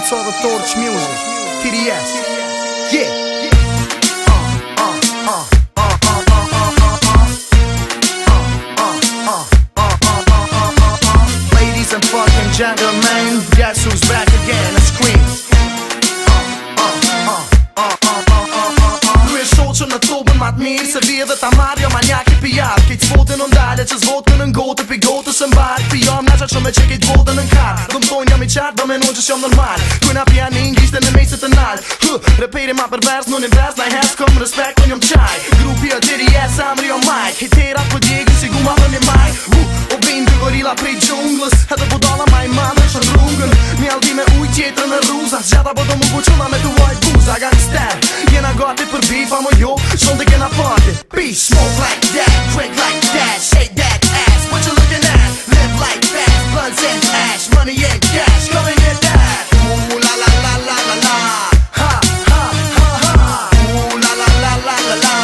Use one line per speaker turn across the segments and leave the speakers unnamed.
Beats All the torch Music, TDS. Yeah. Gentlemen, guess who's back again? se vje dhe ta marrë jo Jam anjak i pijat Kejt në ondale që s'votin n'gote Pi gotës e mbarë Pijam nga qatë shumë e që kejt votën n'kar Dëmë thonë jam i qartë dhe menon që shumë nërmarë Kujna pja një ngishtë dhe në mesit të nalë Hë, Reperi ma pervers në univers Na i hes këmë respekt në njëm qaj Grupi e tiri jes e amri o jo majk Hiterat për djegi si guma dhe një majk party për beef I'm jo yo Shon dhe kena party Peace Smoke like that Drink like that Shake that ass What you looking at? Live like that Blunts and ash Money and cash Come and get that Ooh la la la la la la Ha ha
ha ha la la la la la la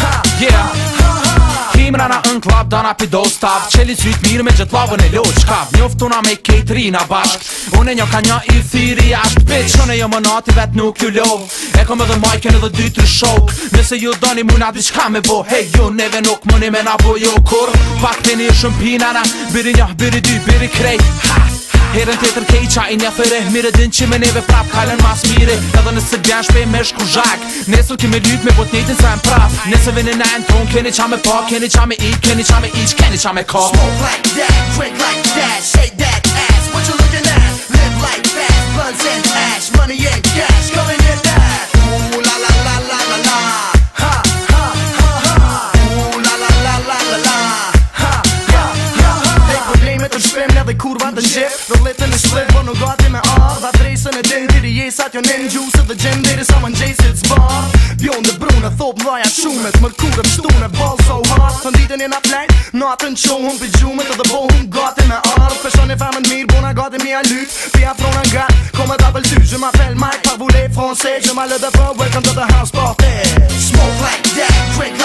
Ha yeah. ha ha Imrana në klab, dana pi do stav Qeli mirë me gjithë lavën e loq Kav, njoftu me kejtë na bashk Une njo ka njo i thiri asht Bitch, une jo më nati vet nuk ju lov E kom edhe majke edhe dhe dy të shok Nëse ju doni muna di me bo Hey, ju neve nuk mëni me na bo jo kur Pak të një shumë pina na Biri një, biri dy, biri krej Herën të tërë kej qa i një thëre Mire din që me neve prap kalen mas mire Edhe nëse bjan shpej me shku zhak Nesër kemi lyt me bot njëtën sa e më prap Nese vene në në ton keni qa me pa Keni qa me i, keni qa me iq, keni qa me ka Smoke like
that, drink like that, shake dhe kurva të njep Do letën e shplet, po nuk gati me ar Dha drejsen e din i jesat jo në në Dhe gjem i sa më njësit zbar Bion dhe brune, thop më laja qumet Më kurëm shtu në so hard Të nditën e na plejt, në atë në qohun Pi gjumet dhe bohun gati me ar Peshon e famën mirë, Bona gati mi a lyt pia afrona nga, kom e dabel ty Gjëma fel, majt, pa vule, fronse Gjëma lë dhe welcome to the house, party Smoke like that, drink like that